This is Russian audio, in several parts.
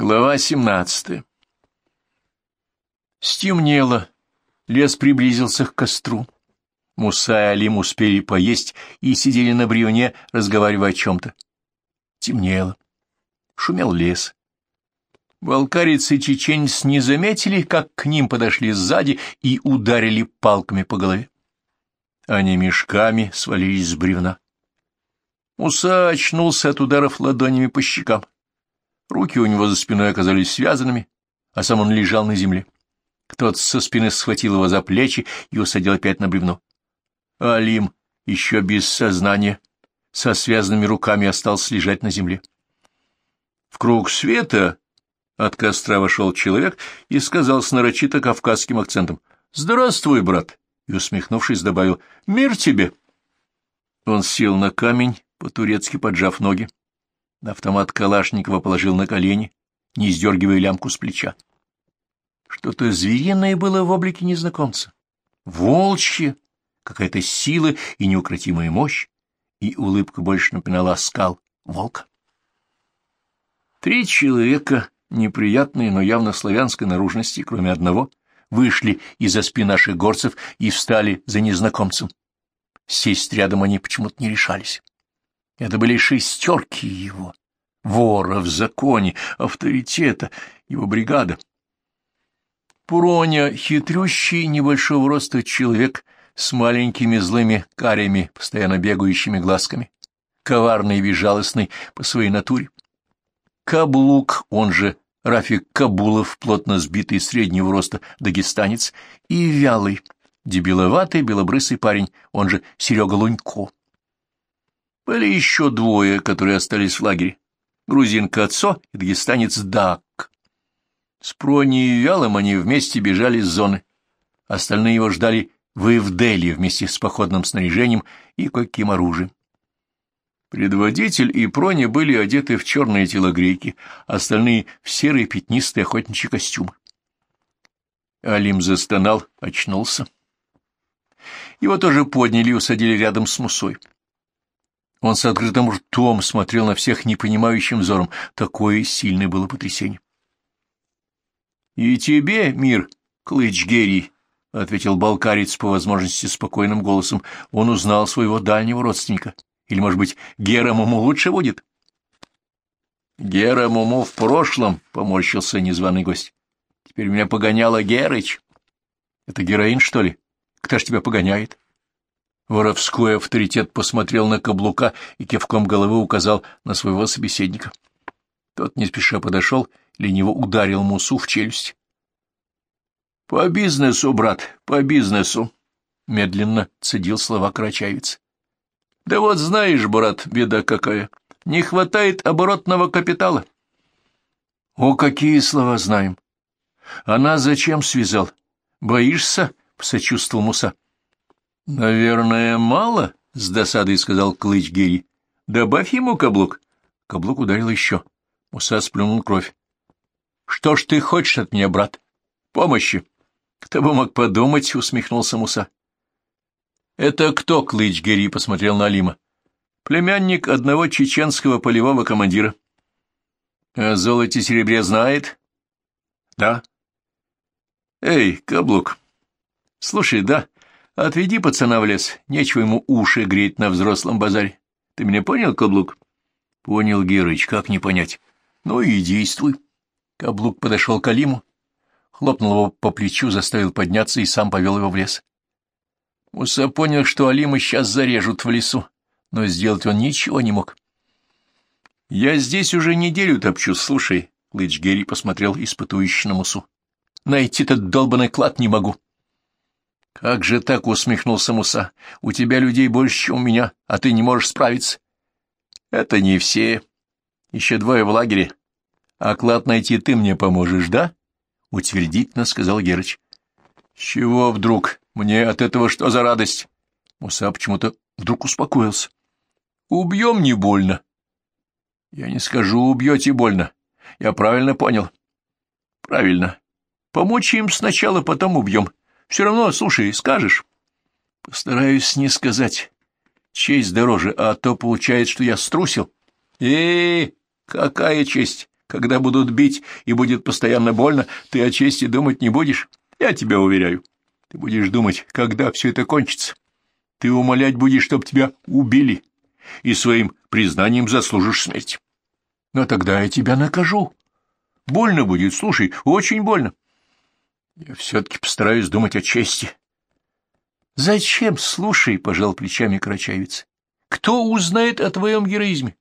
Глава семнадцатая Стемнело, лес приблизился к костру. Муса и Алим успели поесть и сидели на бревне, разговаривая о чем-то. Темнело. Шумел лес. Балкарец и чеченец не заметили, как к ним подошли сзади и ударили палками по голове. Они мешками свалились с бревна. Муса очнулся от ударов ладонями по щекам. Руки у него за спиной оказались связанными, а сам он лежал на земле. Кто-то со спины схватил его за плечи и усадил опять на бревно. Алим, еще без сознания, со связанными руками остался лежать на земле. В круг света от костра вошел человек и сказал с нарочито кавказским акцентом «Здравствуй, брат!» и, усмехнувшись, добавил «Мир тебе!» Он сел на камень, по-турецки поджав ноги. Автомат Калашникова положил на колени, не сдергивая лямку с плеча. Что-то звериное было в облике незнакомца. Волчье, какая-то сила и неукротимая мощь, и улыбка больше напоминала скал волка. Три человека, неприятные, но явно славянской наружности, кроме одного, вышли из-за спин наших горцев и встали за незнакомцем. Сесть рядом они почему-то не решались. Это были шестерки его, вора в законе, авторитета, его бригада. Пуроня, хитрющий небольшого роста человек с маленькими злыми карями, постоянно бегающими глазками, коварный и безжалостный по своей натуре. Каблук, он же Рафик Кабулов, плотно сбитый среднего роста дагестанец, и вялый, дебиловатый белобрысый парень, он же Серега Лунько. Были еще двое, которые остались в лагере. Грузинка Отцо и дагестанец Дак. С Проней и Вялым они вместе бежали с зоны. Остальные его ждали в Ивделе вместе с походным снаряжением и каким оружием. Предводитель и Прони были одеты в черные телогрейки, остальные — в серые пятнистые охотничьи костюмы. Алим застонал, очнулся. Его тоже подняли и усадили рядом с Мусой. Он с открытым ртом смотрел на всех непонимающим взором. Такое сильное было потрясение. — И тебе, мир, клыч Герий, — ответил балкарец по возможности спокойным голосом. Он узнал своего дальнего родственника. Или, может быть, Гера Муму лучше будет? — Гера Муму в прошлом, — поморщился незваный гость. — Теперь меня погоняла Герыч. — Это героин, что ли? Кто ж тебя погоняет? — Воровской авторитет посмотрел на каблука и кивком головы указал на своего собеседника. Тот не спеша подошел, лениво ударил Мусу в челюсть. — По бизнесу, брат, по бизнесу, — медленно цедил слова Карачаевец. — Да вот знаешь, брат, беда какая, не хватает оборотного капитала. — О, какие слова знаем! Она зачем связал? Боишься? — посочувствовал Муса. — Наверное, мало, — с досадой сказал Клыч Герри. — Добавь ему каблук. Каблук ударил еще. Муса сплюнул кровь. — Что ж ты хочешь от меня, брат? Помощи. — Кто бы мог подумать, — усмехнулся Муса. — Это кто, Клыч Герри посмотрел на Алима. — Племянник одного чеченского полевого командира. — О золоте серебре знает? — Да. — Эй, каблук. Слушай, да, Отведи пацана в лес, нечего ему уши греть на взрослом базаре. Ты меня понял, Каблук? Понял, Герыч, как не понять? Ну и действуй. Каблук подошел к Алиму, хлопнул его по плечу, заставил подняться и сам повел его в лес. Муса понял, что Алима сейчас зарежут в лесу, но сделать он ничего не мог. — Я здесь уже неделю топчу, слушай, — Лыч Герри посмотрел испытующе на Мусу. — Найти этот долбанный клад не могу. — «Как же так?» — усмехнулся Муса. «У тебя людей больше, чем у меня, а ты не можешь справиться». «Это не все. Еще двое в лагере. А клад найти ты мне поможешь, да?» — утвердительно сказал Герыч. «Чего вдруг? Мне от этого что за радость?» Муса почему-то вдруг успокоился. «Убьем не больно». «Я не скажу, убьете больно. Я правильно понял?» «Правильно. Помочь им сначала, потом убьем. Все равно, слушай, скажешь. Постараюсь не сказать. Честь дороже, а то получается, что я струсил. Э, -э какая честь? Когда будут бить и будет постоянно больно, ты о чести думать не будешь, я тебя уверяю. Ты будешь думать, когда все это кончится. Ты умолять будешь, чтоб тебя убили, и своим признанием заслужишь смерть. Но тогда я тебя накажу. Больно будет, слушай, очень больно. Я все-таки постараюсь думать о чести. Зачем, слушай, — пожал плечами Карачаевец. Кто узнает о твоем героизме?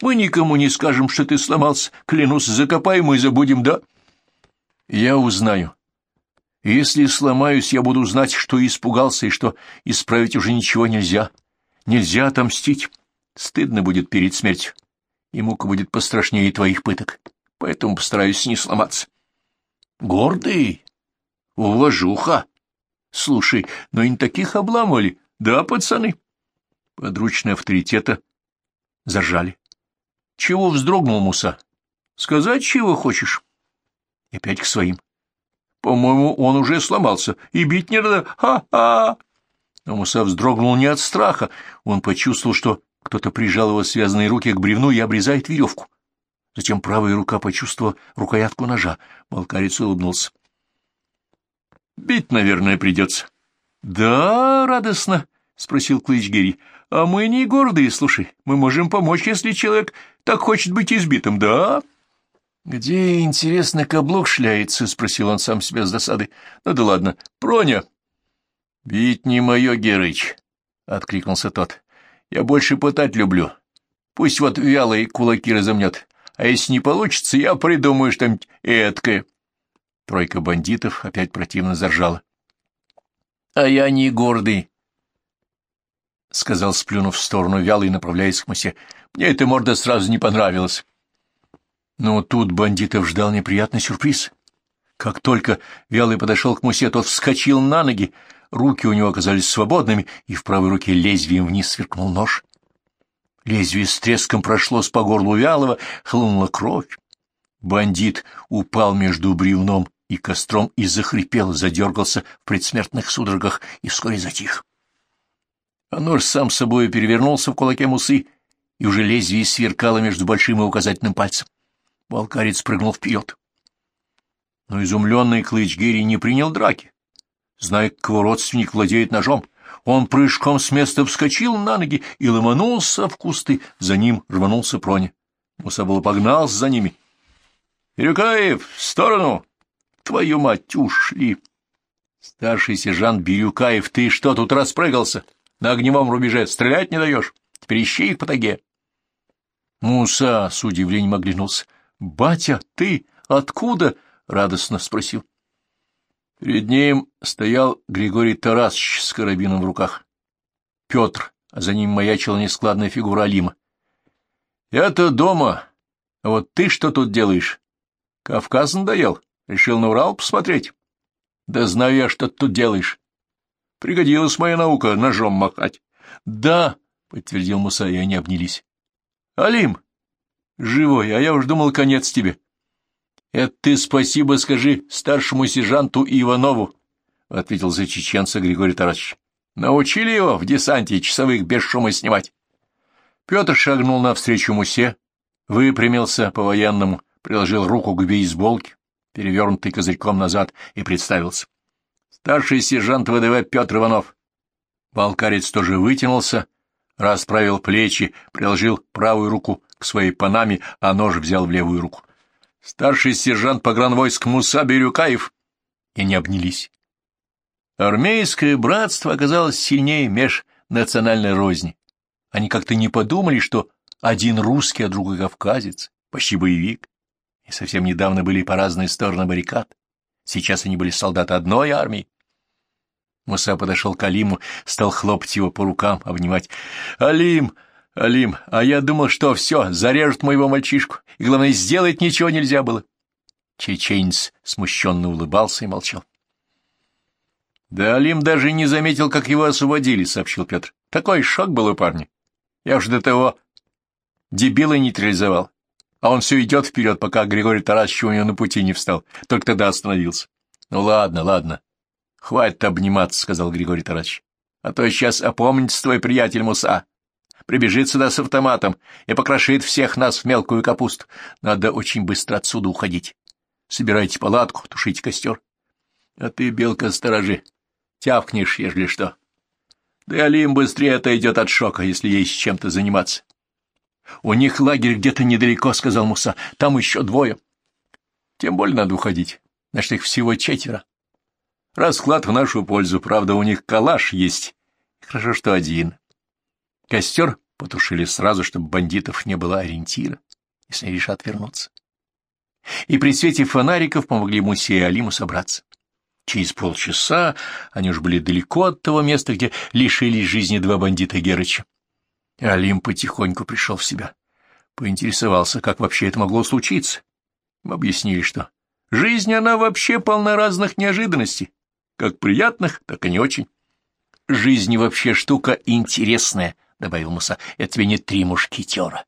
Мы никому не скажем, что ты сломался. Клянусь, закопаем и забудем, да? Я узнаю. Если сломаюсь, я буду знать, что испугался и что исправить уже ничего нельзя. Нельзя отомстить. Стыдно будет перед смертью. И мука будет пострашнее твоих пыток. Поэтому постараюсь не сломаться. Гордый, уважуха. Слушай, но и не таких обламывали. Да, пацаны? Подручные авторитета зажали. Чего вздрогнул Муса? Сказать, чего хочешь? И опять к своим. По-моему, он уже сломался, и бить не надо. Ха-ха! Но Муса вздрогнул не от страха. Он почувствовал, что кто-то прижал его связанные руки к бревну и обрезает веревку. Затем правая рука почувствовала рукоятку ножа. Балкарец улыбнулся. — Бить, наверное, придется. — Да, радостно, — спросил Клыч Герри. — А мы не гордые, слушай. Мы можем помочь, если человек так хочет быть избитым, да? — Где, интересно, каблук шляется? — спросил он сам себя с досады. — Ну да ладно. Проня. — Бить не мое, Герыч, — откликнулся тот. — Я больше пытать люблю. Пусть вот вялые кулаки разомнет. А если не получится, я придумаю что-нибудь эткое. Тройка бандитов опять противно заржала. — А я не гордый, — сказал, сплюнув в сторону вялый, направляясь к мусе. — Мне эта морда сразу не понравилась. Но тут бандитов ждал неприятный сюрприз. Как только Вялый подошел к Мусе, тот вскочил на ноги, руки у него оказались свободными, и в правой руке лезвием вниз сверкнул нож. Лезвие с треском прошлось по горлу Вялого, хлынула кровь. Бандит упал между бревном и костром и захрипел, задергался в предсмертных судорогах и вскоре затих. А нож сам собой перевернулся в кулаке Мусы, и уже лезвие сверкало между большим и указательным пальцем. Балкарец прыгнул вперед. Но изумленный Клыч Герри не принял драки. Зная, как его родственник владеет ножом, он прыжком с места вскочил на ноги и ломанулся в кусты. За ним рванулся Проня. Муса было погнался за ними. — Бирюкаев, в сторону! Твою мать, ушли! Старший сержант Бирюкаев, ты что тут распрыгался? На огневом рубеже стрелять не даешь? Теперь ищи их по таге. Муса с удивлением оглянулся. «Батя, ты откуда?» — радостно спросил. Перед ним стоял Григорий Тарасович с карабином в руках. Петр, а за ним маячила нескладная фигура Алима. «Я-то дома, а вот ты что тут делаешь? Кавказ надоел? Решил на Урал посмотреть?» «Да знаю я, что ты тут делаешь. Пригодилась моя наука ножом махать». «Да», — подтвердил Муса, и они обнялись. «Алим, Живой, а я уж думал, конец тебе. — Это ты спасибо скажи старшему сержанту Иванову, — ответил за чеченца Григорий Тарасович. — Научили его в десанте часовых без шума снимать. Петр шагнул навстречу Мусе, выпрямился по-военному, приложил руку к бейсболке, перевернутый козырьком назад, и представился. Старший сержант ВДВ Петр Иванов. Балкарец тоже вытянулся, расправил плечи, приложил правую руку к своей панаме, а нож взял в левую руку. Старший сержант погранвойск Муса Бирюкаев. И не обнялись. Армейское братство оказалось сильнее межнациональной розни. Они как-то не подумали, что один русский, а другой кавказец, почти боевик, и совсем недавно были по разные стороны баррикад. Сейчас они были солдаты одной армии. Муса подошел к Алиму, стал хлопать его по рукам, обнимать. «Алим! Алим, а я думал, что все, зарежут моего мальчишку, и, главное, сделать ничего нельзя было». Чеченец смущенно улыбался и молчал. «Да Алим даже не заметил, как его освободили», — сообщил Петр. «Такой шок был у парня. Я уж до того дебила нейтрализовал, а он все идет вперед, пока Григорий Тарасович у него на пути не встал, только тогда остановился. Ну ладно, ладно, — Хватит обниматься, — сказал Григорий Тарасович. — А то сейчас опомнится твой приятель Муса. прибежит сюда с автоматом и покрошит всех нас в мелкую капусту. Надо очень быстро отсюда уходить. Собирайте палатку, тушите костер. А ты, белка, сторожи, тявкнешь, ежели что. Да и Алим быстрее отойдет от шока, если есть чем-то заниматься. — У них лагерь где-то недалеко, — сказал Муса. — Там еще двое. — Тем более надо уходить. Значит, их всего четверо. Расклад в нашу пользу, правда, у них калаш есть. Хорошо, что один. Костер потушили сразу, чтобы бандитов не было ориентира, если решат вернуться. И при свете фонариков помогли Мусе и Алиму собраться. Через полчаса они уж были далеко от того места, где лишились жизни два бандита Герыча. Алим потихоньку пришел в себя. Поинтересовался, как вообще это могло случиться. Им объяснили, что жизнь, она вообще полна разных неожиданностей, как приятных, так и не очень. «Жизнь вообще штука интересная», — добавил Муса, — «это тебе не три мушкетера».